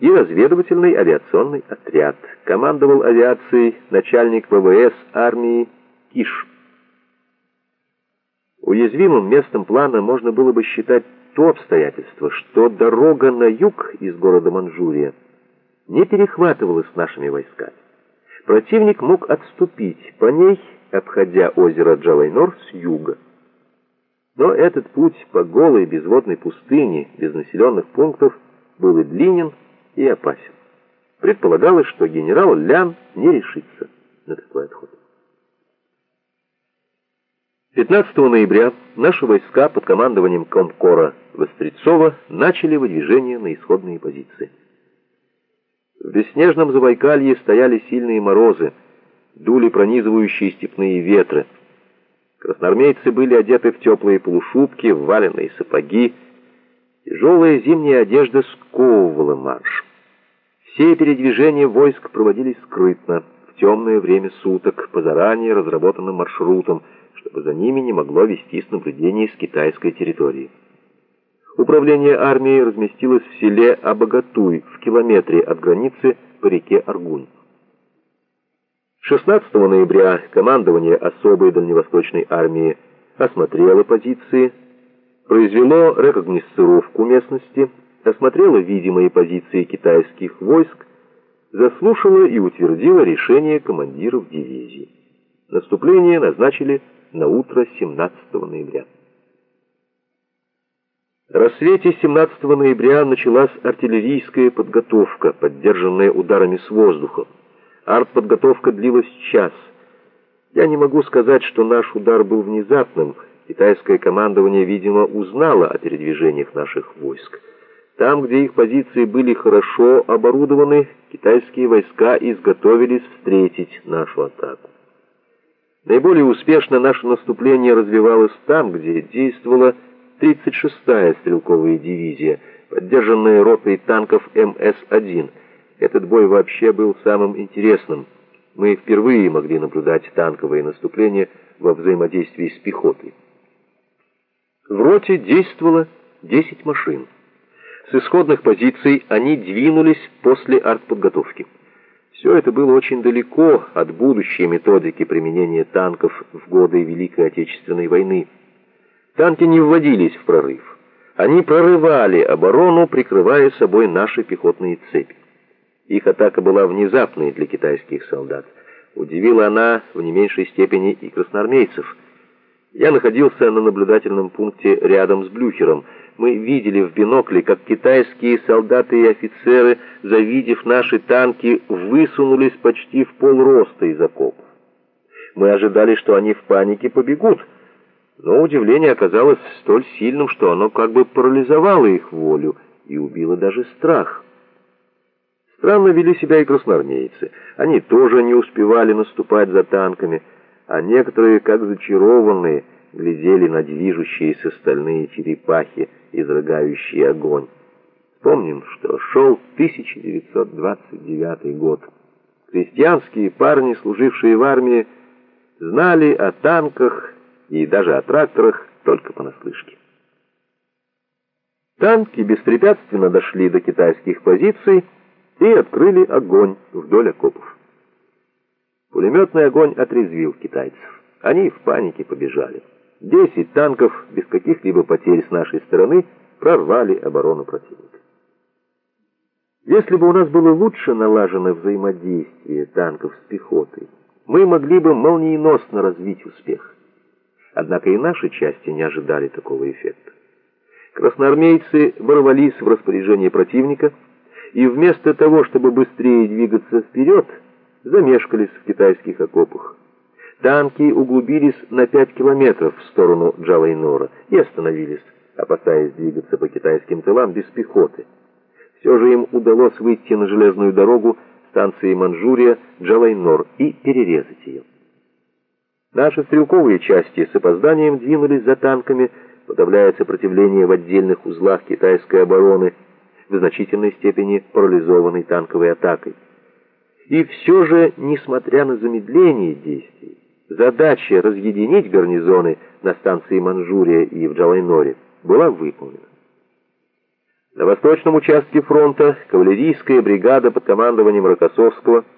и разведывательный авиационный отряд. Командовал авиацией начальник ВВС армии Киш. Уязвимым местом плана можно было бы считать то обстоятельство, что дорога на юг из города Манчжурия не перехватывалась нашими войсками. Противник мог отступить по ней, обходя озеро Джалайнор с юга. Но этот путь по голой безводной пустыне, без населенных пунктов, был и длинен, и опасен. Предполагалось, что генерал Лян не решится на такой отход. 15 ноября наши войска под командованием комкора Вострецова начали выдвижение на исходные позиции. В бесснежном Забайкалье стояли сильные морозы, дули пронизывающие степные ветры. Красноармейцы были одеты в теплые полушубки, в валенные сапоги. Тяжелая зимняя одежда сковывала марш. Все передвижения войск проводились скрытно, в темное время суток, по заранее разработанным маршрутам, чтобы за ними не могло вестись наблюдение с китайской территории. Управление армией разместилось в селе Абагатуй, в километре от границы по реке Аргунь. 16 ноября командование особой дальневосточной армии осмотрело позиции, произвело рекогносцировку местности, осмотрело видимые позиции китайских войск, заслушало и утвердило решение командиров дивизий. Наступление назначили на утро 17 ноября. В рассвете 17 ноября началась артиллерийская подготовка, поддержанная ударами с воздуха. Артподготовка длилась час. Я не могу сказать, что наш удар был внезапным. Китайское командование, видимо, узнало о передвижениях наших войск. Там, где их позиции были хорошо оборудованы, китайские войска изготовились встретить нашу атаку. Наиболее успешно наше наступление развивалось там, где действовала 36-я стрелковая дивизия, поддержанная ротой танков МС-1. Этот бой вообще был самым интересным. Мы впервые могли наблюдать танковые наступления во взаимодействии с пехотой. В роте действовало 10 машин. С исходных позиций они двинулись после артподготовки. Все это было очень далеко от будущей методики применения танков в годы Великой Отечественной войны. Танки не вводились в прорыв. Они прорывали оборону, прикрывая собой наши пехотные цепи. Их атака была внезапной для китайских солдат. Удивила она в не меньшей степени и красноармейцев. Я находился на наблюдательном пункте рядом с Блюхером – мы видели в бинокле, как китайские солдаты и офицеры, завидев наши танки, высунулись почти в полроста из окопов. Мы ожидали, что они в панике побегут, но удивление оказалось столь сильным, что оно как бы парализовало их волю и убило даже страх. Странно вели себя и красноармейцы. Они тоже не успевали наступать за танками, а некоторые, как зачарованные, глядели на движущиеся стальные черепахи, изрыгающие огонь. Помним, что шел 1929 год. Крестьянские парни, служившие в армии, знали о танках и даже о тракторах только понаслышке. Танки беспрепятственно дошли до китайских позиций и открыли огонь вдоль окопов. Пулеметный огонь отрезвил китайцев. Они в панике побежали. Десять танков без каких-либо потерь с нашей стороны прорвали оборону противника. Если бы у нас было лучше налажено взаимодействие танков с пехотой, мы могли бы молниеносно развить успех. Однако и наши части не ожидали такого эффекта. Красноармейцы ворвались в распоряжение противника и вместо того, чтобы быстрее двигаться вперед, замешкались в китайских окопах. Танки углубились на 5 километров в сторону Джалайнора и остановились, опасаясь двигаться по китайским тылам без пехоты. Все же им удалось выйти на железную дорогу станции Манчжурия Джалайнор и перерезать ее. Наши стрелковые части с опозданием двинулись за танками, подавляя сопротивление в отдельных узлах китайской обороны, в значительной степени парализованной танковой атакой. И все же, несмотря на замедление действий, Задача разъединить гарнизоны на станции Манчжурия и в Джалайноре была выполнена. На восточном участке фронта кавалерийская бригада под командованием Рокоссовского –